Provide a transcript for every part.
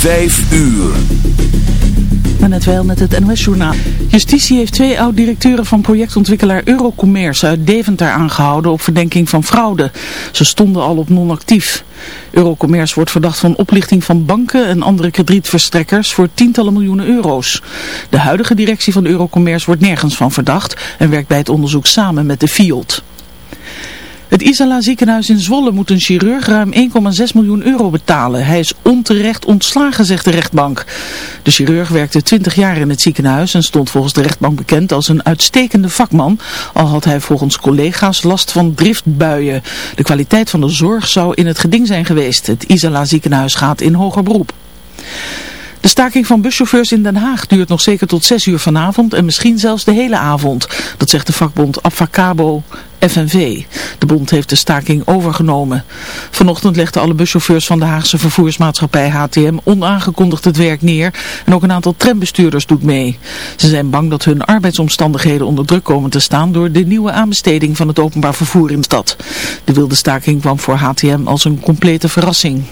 Vijf uur. Maar net wel met het NOS-journaal. Justitie heeft twee oud-directeuren van projectontwikkelaar Eurocommerce uit Deventer aangehouden op verdenking van fraude. Ze stonden al op non-actief. Eurocommerce wordt verdacht van oplichting van banken en andere kredietverstrekkers voor tientallen miljoenen euro's. De huidige directie van Eurocommerce wordt nergens van verdacht en werkt bij het onderzoek samen met de FIOD. Het Isala ziekenhuis in Zwolle moet een chirurg ruim 1,6 miljoen euro betalen. Hij is onterecht ontslagen, zegt de rechtbank. De chirurg werkte 20 jaar in het ziekenhuis en stond volgens de rechtbank bekend als een uitstekende vakman. Al had hij volgens collega's last van driftbuien. De kwaliteit van de zorg zou in het geding zijn geweest. Het Isala ziekenhuis gaat in hoger beroep. De staking van buschauffeurs in Den Haag duurt nog zeker tot 6 uur vanavond en misschien zelfs de hele avond. Dat zegt de vakbond Abfacabo FNV. De bond heeft de staking overgenomen. Vanochtend legden alle buschauffeurs van de Haagse vervoersmaatschappij HTM onaangekondigd het werk neer. En ook een aantal trambestuurders doet mee. Ze zijn bang dat hun arbeidsomstandigheden onder druk komen te staan door de nieuwe aanbesteding van het openbaar vervoer in de stad. De wilde staking kwam voor HTM als een complete verrassing.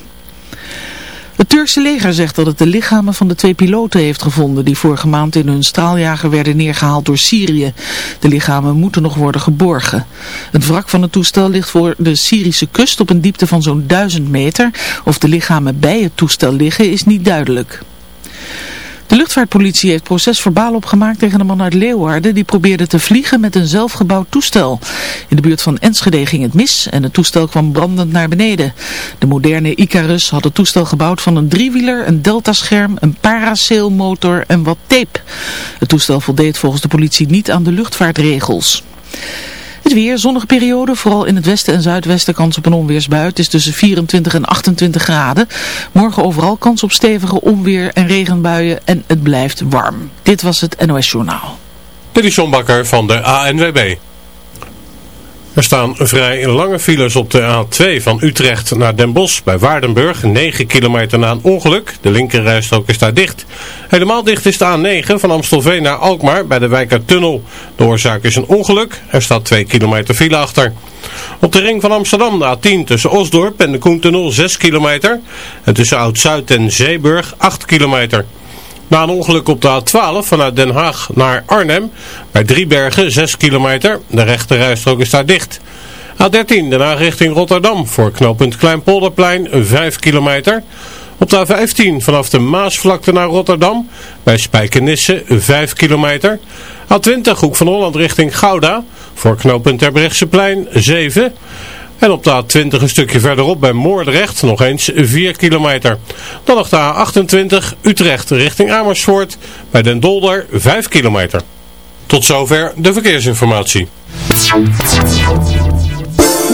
Het Turkse leger zegt dat het de lichamen van de twee piloten heeft gevonden die vorige maand in hun straaljager werden neergehaald door Syrië. De lichamen moeten nog worden geborgen. Het wrak van het toestel ligt voor de Syrische kust op een diepte van zo'n duizend meter. Of de lichamen bij het toestel liggen is niet duidelijk. De luchtvaartpolitie heeft procesverbaal opgemaakt tegen een man uit Leeuwarden die probeerde te vliegen met een zelfgebouwd toestel. In de buurt van Enschede ging het mis en het toestel kwam brandend naar beneden. De moderne Icarus had het toestel gebouwd van een driewieler, een deltascherm, een parasailmotor en wat tape. Het toestel voldeed volgens de politie niet aan de luchtvaartregels. Het weer, zonnige periode, vooral in het westen en zuidwesten kans op een onweersbui. Het is tussen 24 en 28 graden. Morgen overal kans op stevige onweer en regenbuien en het blijft warm. Dit was het NOS Journaal. Dit is John Bakker van de ANWB. Er staan vrij lange files op de A2 van Utrecht naar Den Bosch bij Waardenburg. 9 kilometer na een ongeluk. De linkerrijstrook is daar dicht. Helemaal dicht is de A9 van Amstelveen naar Alkmaar bij de Wijkertunnel. De oorzaak is een ongeluk. Er staat 2 kilometer file achter. Op de ring van Amsterdam de A10 tussen Osdorp en de Koentunnel 6 kilometer. En tussen Oud-Zuid en Zeeburg 8 kilometer. Na een ongeluk op de A12 vanuit Den Haag naar Arnhem, bij Driebergen 6 kilometer, de rechte rijstrook is daar dicht. A13 daarna richting Rotterdam voor knooppunt Kleinpolderplein 5 kilometer. Op de A15 vanaf de Maasvlakte naar Rotterdam, bij Spijkenisse 5 kilometer. A20 Hoek van Holland richting Gouda, voor knooppunt Terbrechtseplein 7 en op de A20 een stukje verderop bij Moordrecht nog eens 4 kilometer. Dan nog de A28 Utrecht richting Amersfoort bij Den Dolder 5 kilometer. Tot zover de verkeersinformatie.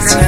Sometimes.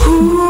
呼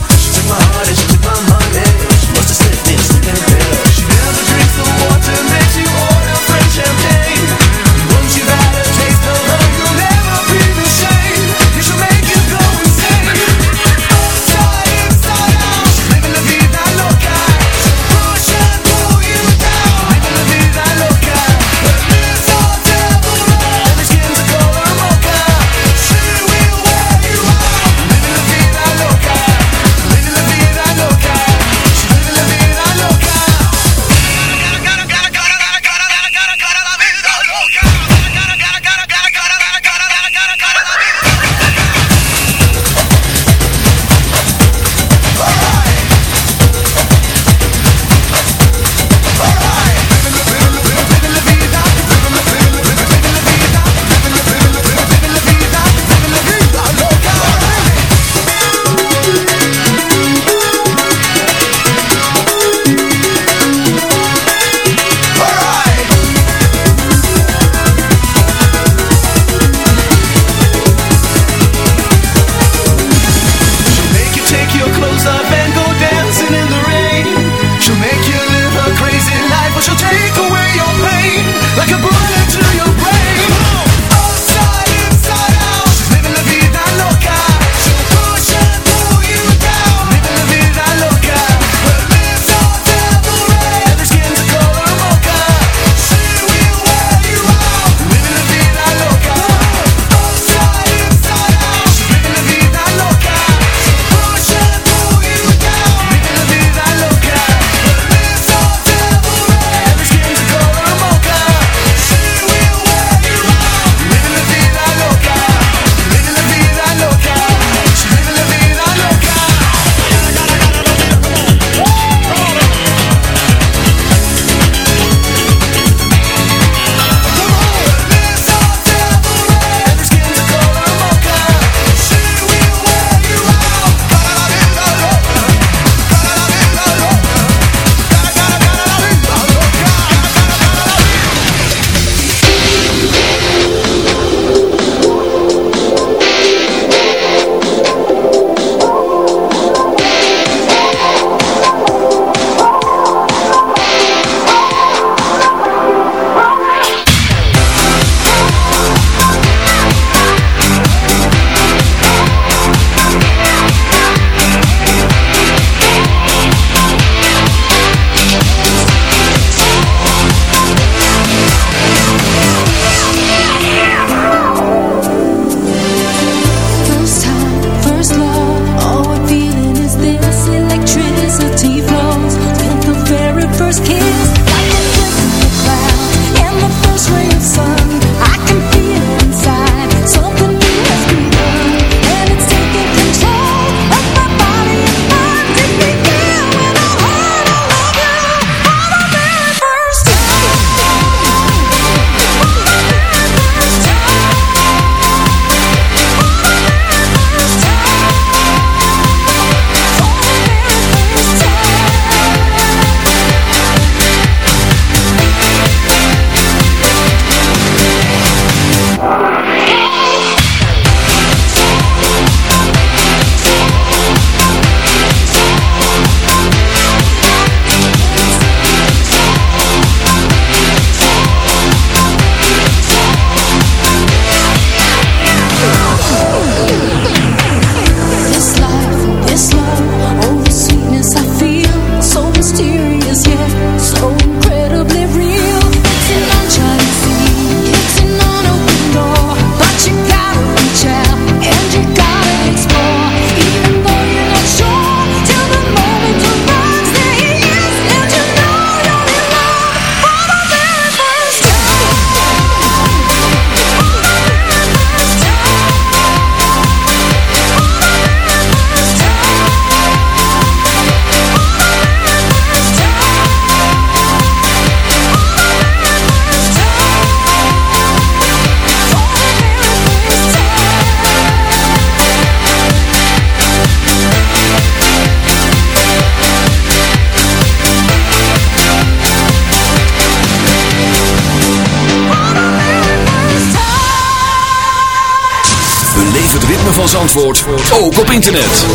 Van Zandvoort ook op internet.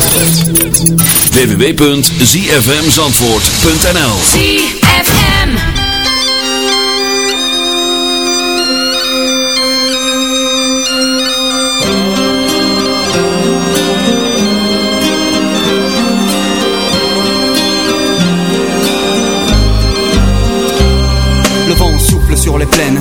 www.zfmzandvoort.nl ZFM. Le vent souffle sur les plaines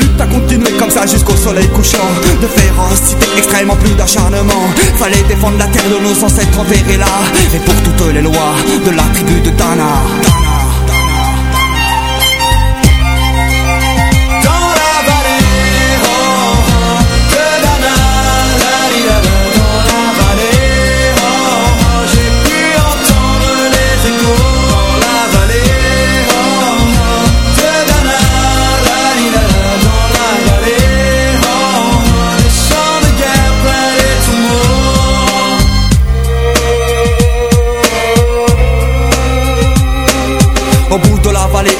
lutte a continué comme ça jusqu'au soleil couchant. De férocité extrêmement plus d'acharnement. Fallait défendre la terre de nos ancêtres enterrés là. Et pour toutes les lois de la tribu de Dana igualito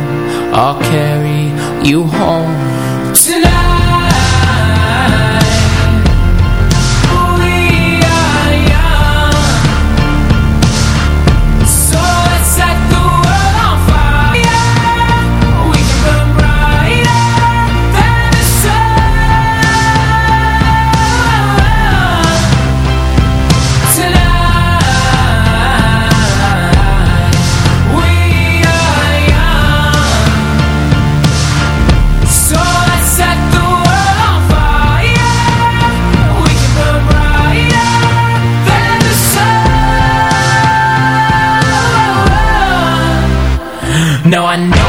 I'll carry you home. No, I.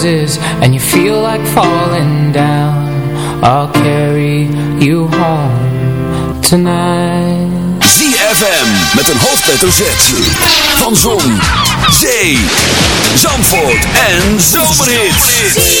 roses and you feel like falling down. I'll carry you home tonight. ZFM met een hoofdletter Z. Van zon, zee, Zandvoort en Zomerhits.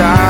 stop